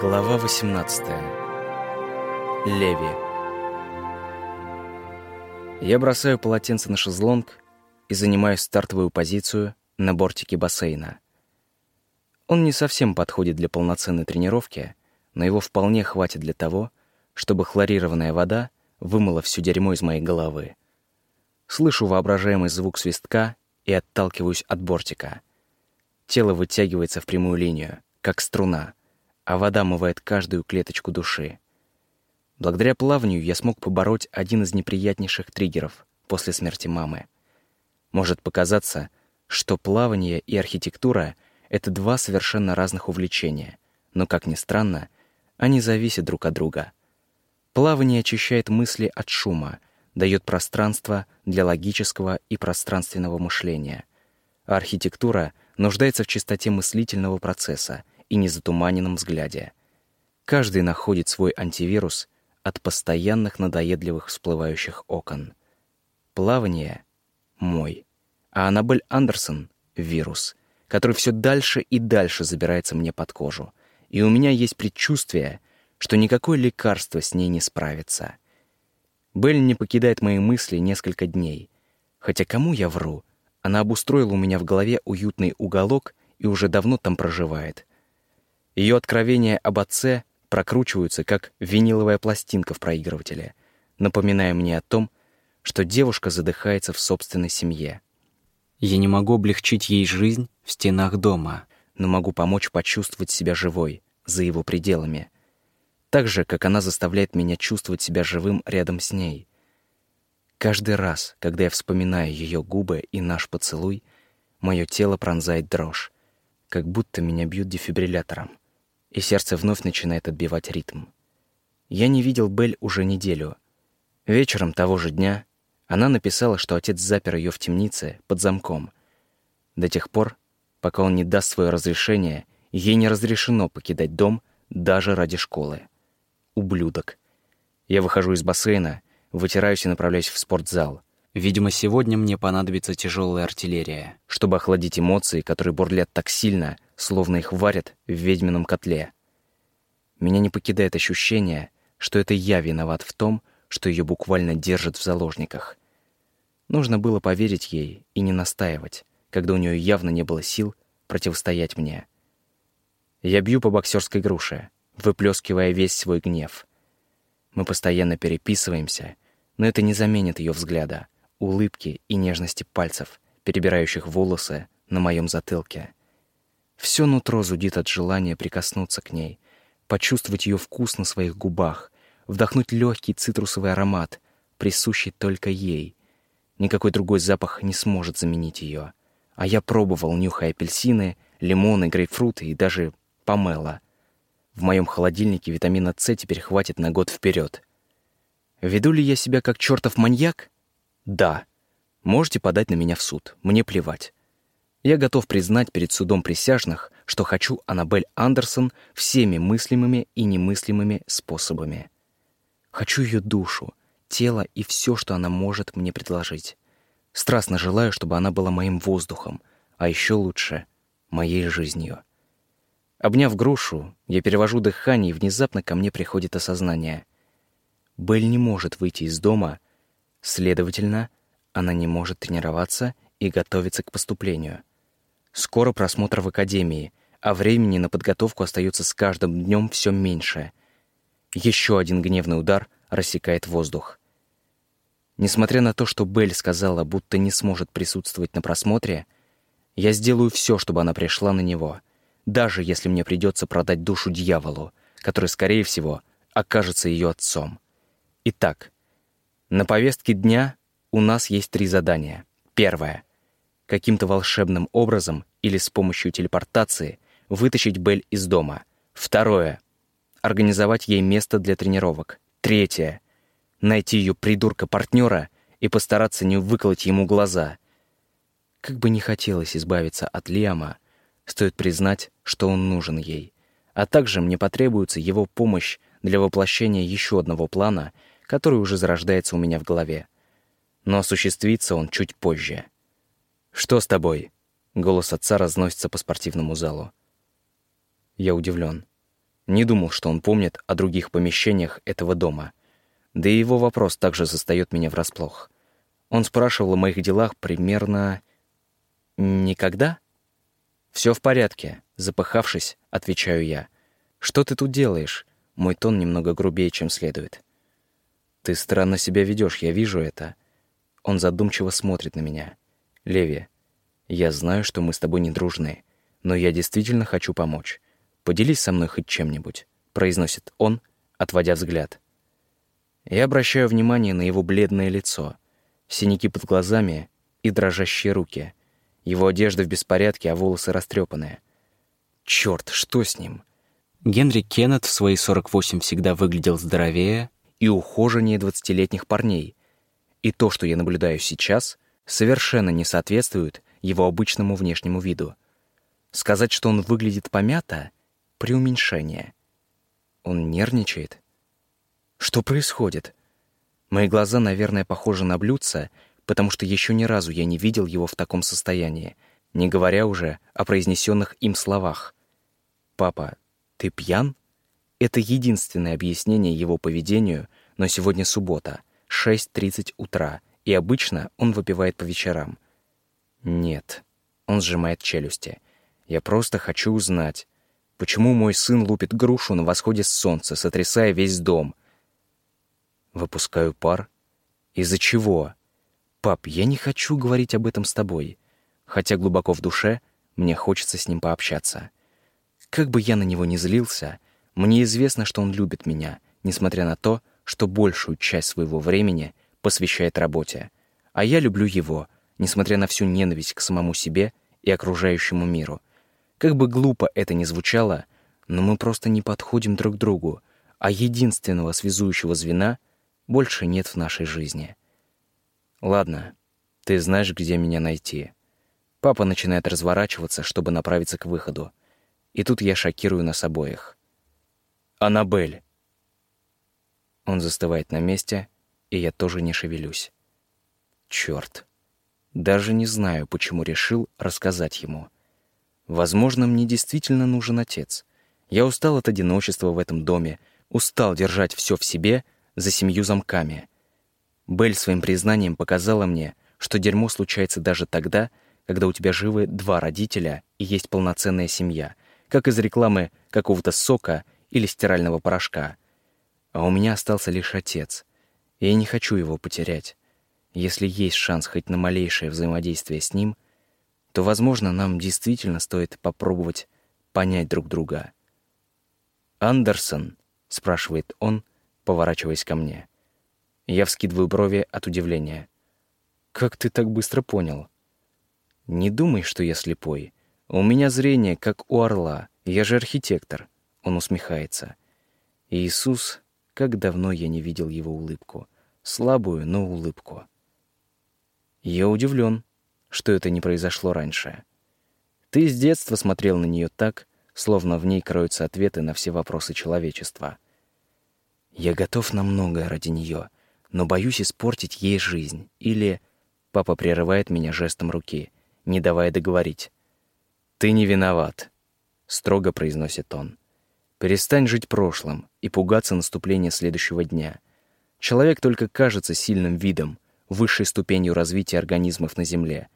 Глава 18. Леви. Я бросаю полотенце на шезлонг и занимаю стартовую позицию на бортике бассейна. Он не совсем подходит для полноценной тренировки, но его вполне хватит для того, чтобы хлорированная вода вымыла всю дерьмо из моей головы. Слышу воображаемый звук свистка и отталкиваюсь от бортика. Тело вытягивается в прямую линию, как струна, а вода омывает каждую клеточку души. Благодаря плаванию я смог побороть один из неприятнейших триггеров после смерти мамы. Может показаться, что плавание и архитектура — это два совершенно разных увлечения, но, как ни странно, они зависят друг от друга. Плавание очищает мысли от шума, дает пространство для логического и пространственного мышления. А архитектура нуждается в чистоте мыслительного процесса и незатуманенном взгляде. Каждый находит свой антивирус от постоянных надоедливых всплывающих окон. Плавание — мой, а Аннабель Андерсон — вирус, который все дальше и дальше забирается мне под кожу. И у меня есть предчувствие, что никакое лекарство с ней не справится — Белль не покидает мои мысли несколько дней. Хотя кому я вру? Она обустроила у меня в голове уютный уголок и уже давно там проживает. Ее откровения об отце прокручиваются, как виниловая пластинка в проигрывателе, напоминая мне о том, что девушка задыхается в собственной семье. Я не могу облегчить ей жизнь в стенах дома, но могу помочь почувствовать себя живой за его пределами — так же, как она заставляет меня чувствовать себя живым рядом с ней. Каждый раз, когда я вспоминаю ее губы и наш поцелуй, мое тело пронзает дрожь, как будто меня бьют дефибриллятором, и сердце вновь начинает отбивать ритм. Я не видел Бель уже неделю. Вечером того же дня она написала, что отец запер ее в темнице под замком. До тех пор, пока он не даст свое разрешение, ей не разрешено покидать дом даже ради школы ублюдок. Я выхожу из бассейна, вытираюсь и направляюсь в спортзал. Видимо, сегодня мне понадобится тяжелая артиллерия, чтобы охладить эмоции, которые бурлят так сильно, словно их варят в ведьмином котле. Меня не покидает ощущение, что это я виноват в том, что ее буквально держат в заложниках. Нужно было поверить ей и не настаивать, когда у нее явно не было сил противостоять мне. Я бью по боксерской груше — выплескивая весь свой гнев. Мы постоянно переписываемся, но это не заменит ее взгляда, улыбки и нежности пальцев, перебирающих волосы на моем затылке. Все нутро зудит от желания прикоснуться к ней, почувствовать ее вкус на своих губах, вдохнуть легкий цитрусовый аромат, присущий только ей. Никакой другой запах не сможет заменить ее. А я пробовал, нюхая апельсины, лимоны, грейпфруты и даже помело — в моем холодильнике витамина С теперь хватит на год вперед. Веду ли я себя как чертов маньяк? Да. Можете подать на меня в суд. Мне плевать. Я готов признать перед судом присяжных, что хочу Аннабель Андерсон всеми мыслимыми и немыслимыми способами. Хочу ее душу, тело и все, что она может мне предложить. Страстно желаю, чтобы она была моим воздухом, а еще лучше — моей жизнью. Обняв грушу, я перевожу дыхание, и внезапно ко мне приходит осознание. Белль не может выйти из дома, следовательно, она не может тренироваться и готовиться к поступлению. Скоро просмотр в академии, а времени на подготовку остается с каждым днем все меньше. Еще один гневный удар рассекает воздух. Несмотря на то, что Белль сказала, будто не сможет присутствовать на просмотре, я сделаю все, чтобы она пришла на него — даже если мне придется продать душу дьяволу, который, скорее всего, окажется ее отцом. Итак, на повестке дня у нас есть три задания. Первое — каким-то волшебным образом или с помощью телепортации вытащить Бель из дома. Второе — организовать ей место для тренировок. Третье — найти ее придурка-партнера и постараться не выколоть ему глаза. Как бы не хотелось избавиться от Лиама, Стоит признать, что он нужен ей. А также мне потребуется его помощь для воплощения еще одного плана, который уже зарождается у меня в голове. Но осуществится он чуть позже. «Что с тобой?» Голос отца разносится по спортивному залу. Я удивлен. Не думал, что он помнит о других помещениях этого дома. Да и его вопрос также застаёт меня врасплох. Он спрашивал о моих делах примерно... Никогда? Все в порядке», — запыхавшись, отвечаю я. «Что ты тут делаешь?» Мой тон немного грубее, чем следует. «Ты странно себя ведешь, я вижу это». Он задумчиво смотрит на меня. «Леви, я знаю, что мы с тобой не дружны, но я действительно хочу помочь. Поделись со мной хоть чем-нибудь», — произносит он, отводя взгляд. Я обращаю внимание на его бледное лицо, синяки под глазами и дрожащие руки. Его одежда в беспорядке, а волосы растрепанные. Черт, что с ним? Генри Кеннет в свои 48 всегда выглядел здоровее и ухоженнее двадцатилетних парней. И то, что я наблюдаю сейчас, совершенно не соответствует его обычному внешнему виду. Сказать, что он выглядит помято — преуменьшение. Он нервничает. Что происходит? Мои глаза, наверное, похожи на блюдца, потому что еще ни разу я не видел его в таком состоянии, не говоря уже о произнесенных им словах. «Папа, ты пьян?» Это единственное объяснение его поведению, но сегодня суббота, 6.30 утра, и обычно он выпивает по вечерам. Нет, он сжимает челюсти. Я просто хочу узнать, почему мой сын лупит грушу на восходе солнца, сотрясая весь дом. Выпускаю пар. Из-за чего? Пап, я не хочу говорить об этом с тобой, хотя глубоко в душе мне хочется с ним пообщаться. Как бы я на него не злился, мне известно, что он любит меня, несмотря на то, что большую часть своего времени посвящает работе. А я люблю его, несмотря на всю ненависть к самому себе и окружающему миру. Как бы глупо это ни звучало, но мы просто не подходим друг другу, а единственного связующего звена больше нет в нашей жизни. Ладно, ты знаешь, где меня найти. Папа начинает разворачиваться, чтобы направиться к выходу. И тут я шокирую нас обоих. «Аннабель!» Он застывает на месте, и я тоже не шевелюсь. Черт. Даже не знаю, почему решил рассказать ему. Возможно, мне действительно нужен отец. Я устал от одиночества в этом доме, устал держать все в себе за семью замками. Белль своим признанием показала мне, что дерьмо случается даже тогда, когда у тебя живы два родителя и есть полноценная семья, как из рекламы какого-то сока или стирального порошка. А у меня остался лишь отец, и я не хочу его потерять. Если есть шанс хоть на малейшее взаимодействие с ним, то, возможно, нам действительно стоит попробовать понять друг друга. «Андерсон?» — спрашивает он, поворачиваясь ко мне. Я вскидываю брови от удивления. «Как ты так быстро понял?» «Не думай, что я слепой. У меня зрение, как у орла. Я же архитектор». Он усмехается. «Иисус, как давно я не видел его улыбку. Слабую, но улыбку». Я удивлен, что это не произошло раньше. Ты с детства смотрел на нее так, словно в ней кроются ответы на все вопросы человечества. Я готов на многое ради нее, но боюсь испортить ей жизнь. Или папа прерывает меня жестом руки, не давая договорить. Ты не виноват, строго произносит он. Перестань жить прошлым и пугаться наступления следующего дня. Человек только кажется сильным видом, высшей ступенью развития организмов на Земле.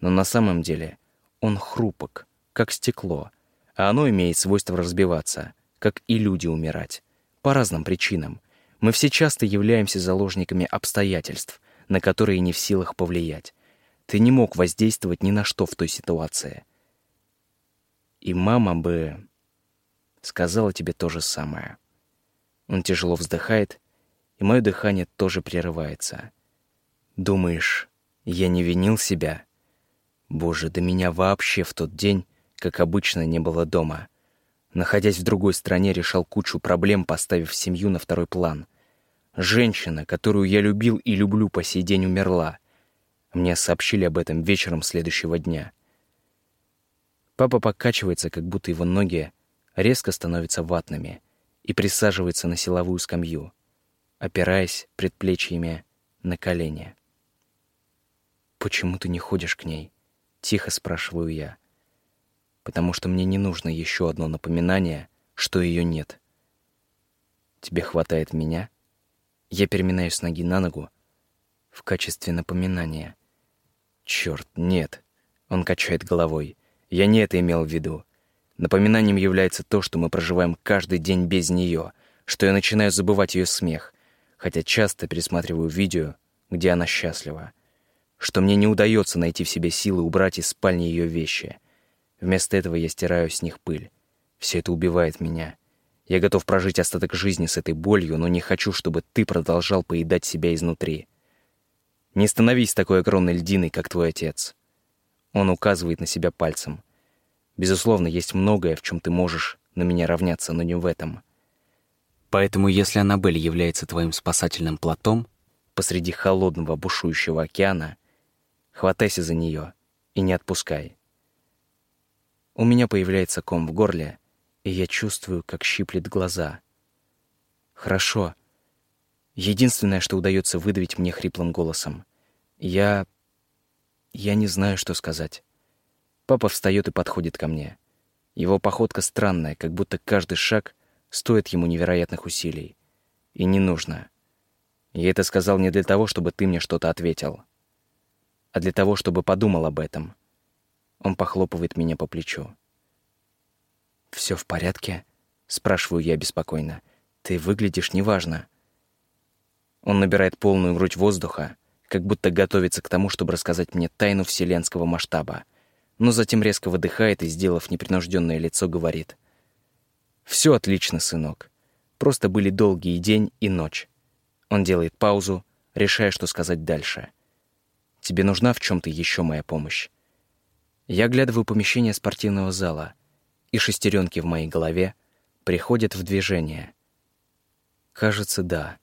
Но на самом деле он хрупок, как стекло, а оно имеет свойство разбиваться, как и люди умирать, по разным причинам. Мы все часто являемся заложниками обстоятельств, на которые не в силах повлиять. Ты не мог воздействовать ни на что в той ситуации. И мама бы сказала тебе то же самое. Он тяжело вздыхает, и мое дыхание тоже прерывается. Думаешь, я не винил себя? Боже, до меня вообще в тот день, как обычно, не было дома. Находясь в другой стране, решал кучу проблем, поставив семью на второй план. Женщина, которую я любил и люблю по сей день, умерла. Мне сообщили об этом вечером следующего дня. Папа покачивается, как будто его ноги резко становятся ватными и присаживается на силовую скамью, опираясь предплечьями на колени. «Почему ты не ходишь к ней?» — тихо спрашиваю я. «Потому что мне не нужно еще одно напоминание что ее нет. Тебе хватает меня? Я переминаюсь с ноги на ногу в качестве напоминания. Черт, нет. Он качает головой. Я не это имел в виду. Напоминанием является то, что мы проживаем каждый день без нее, что я начинаю забывать ее смех, хотя часто пересматриваю видео, где она счастлива, что мне не удается найти в себе силы убрать из спальни ее вещи. Вместо этого я стираю с них пыль. Все это убивает меня. Я готов прожить остаток жизни с этой болью, но не хочу, чтобы ты продолжал поедать себя изнутри. Не становись такой огромной льдиной, как твой отец. Он указывает на себя пальцем. Безусловно, есть многое, в чем ты можешь на меня равняться, но не в этом. Поэтому, если Аннабель является твоим спасательным плотом посреди холодного бушующего океана, хватайся за нее и не отпускай. У меня появляется ком в горле, и я чувствую, как щиплет глаза. Хорошо. Единственное, что удается выдавить мне хриплым голосом. Я... Я не знаю, что сказать. Папа встает и подходит ко мне. Его походка странная, как будто каждый шаг стоит ему невероятных усилий. И не нужно. Я это сказал не для того, чтобы ты мне что-то ответил, а для того, чтобы подумал об этом. Он похлопывает меня по плечу. Все в порядке?» — спрашиваю я беспокойно. «Ты выглядишь неважно». Он набирает полную грудь воздуха, как будто готовится к тому, чтобы рассказать мне тайну вселенского масштаба, но затем резко выдыхает и, сделав непринужденное лицо, говорит. «Все отлично, сынок. Просто были долгий день и ночь». Он делает паузу, решая, что сказать дальше. «Тебе нужна в чем то еще моя помощь?» Я оглядываю помещение спортивного зала, и шестеренки в моей голове приходят в движение. Кажется, да.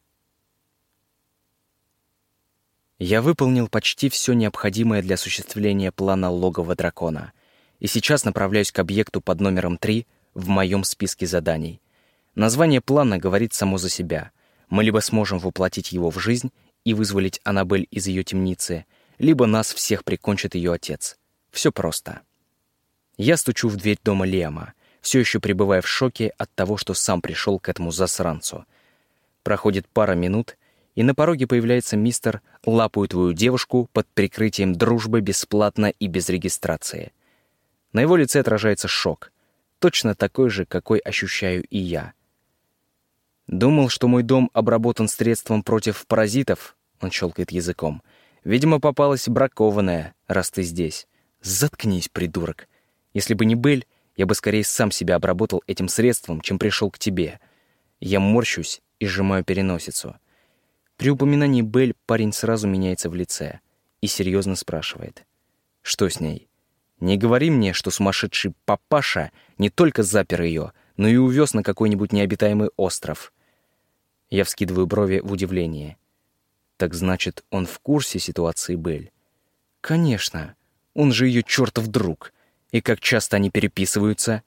Я выполнил почти все необходимое для осуществления плана логова дракона, и сейчас направляюсь к объекту под номером 3 в моем списке заданий. Название плана говорит само за себя. Мы либо сможем воплотить его в жизнь и вызволить Аннабель из ее темницы, либо нас всех прикончит ее отец. Все просто. Я стучу в дверь дома Лема, все еще пребывая в шоке от того, что сам пришел к этому засранцу. Проходит пара минут, и на пороге появляется мистер «Лапаю твою девушку» под прикрытием дружбы бесплатно и без регистрации. На его лице отражается шок, точно такой же, какой ощущаю и я. Думал, что мой дом обработан средством против паразитов, он щелкает языком. Видимо, попалась бракованная, раз ты здесь. Заткнись, придурок. Если бы не Бель, я бы скорее сам себя обработал этим средством, чем пришел к тебе. Я морщусь и сжимаю переносицу — при упоминании Бель парень сразу меняется в лице и серьезно спрашивает. «Что с ней?» «Не говори мне, что сумасшедший папаша не только запер ее, но и увез на какой-нибудь необитаемый остров». Я вскидываю брови в удивлении. «Так значит, он в курсе ситуации Бель?» «Конечно. Он же ее чертов друг. И как часто они переписываются?»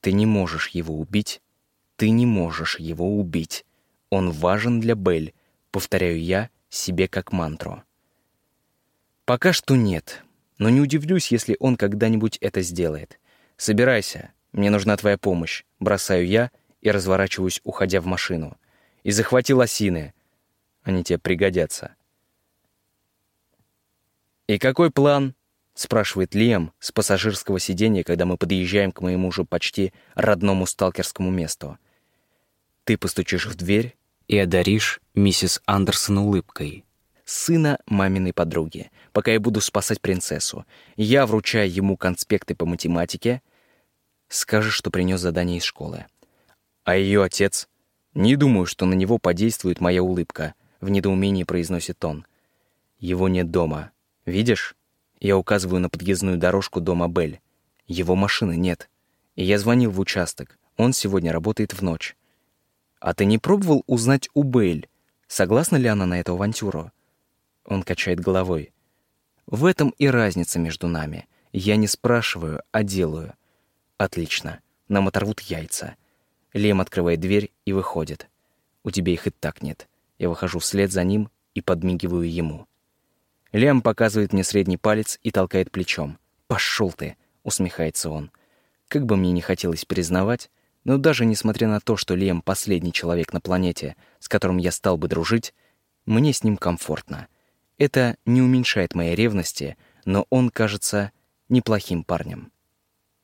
«Ты не можешь его убить. Ты не можешь его убить. Он важен для Бель, Повторяю я себе как мантру. Пока что нет, но не удивлюсь, если он когда-нибудь это сделает. Собирайся, мне нужна твоя помощь. Бросаю я и разворачиваюсь, уходя в машину. И захватил осины. Они тебе пригодятся. «И какой план?» — спрашивает Лиам с пассажирского сиденья, когда мы подъезжаем к моему уже почти родному сталкерскому месту. Ты постучишь в дверь, и одаришь миссис Андерсон улыбкой. Сына маминой подруги, пока я буду спасать принцессу. Я вручаю ему конспекты по математике. Скажешь, что принес задание из школы. А ее отец? Не думаю, что на него подействует моя улыбка. В недоумении произносит он. Его нет дома. Видишь? Я указываю на подъездную дорожку дома Бель. Его машины нет. И я звонил в участок. Он сегодня работает в ночь. «А ты не пробовал узнать у Бейль, согласна ли она на эту авантюру?» Он качает головой. «В этом и разница между нами. Я не спрашиваю, а делаю». «Отлично. Нам оторвут яйца». Лем открывает дверь и выходит. «У тебя их и так нет». Я выхожу вслед за ним и подмигиваю ему. Лем показывает мне средний палец и толкает плечом. «Пошел ты!» — усмехается он. Как бы мне не хотелось признавать, Но даже несмотря на то, что Лем — последний человек на планете, с которым я стал бы дружить, мне с ним комфортно. Это не уменьшает моей ревности, но он кажется неплохим парнем.